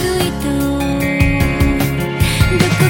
続く糸。どこ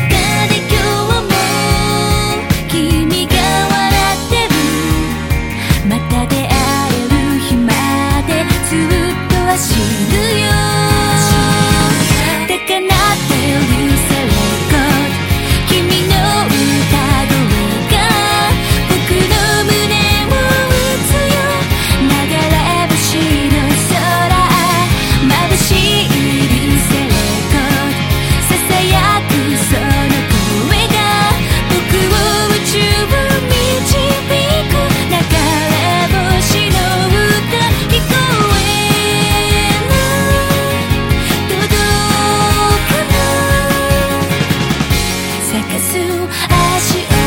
足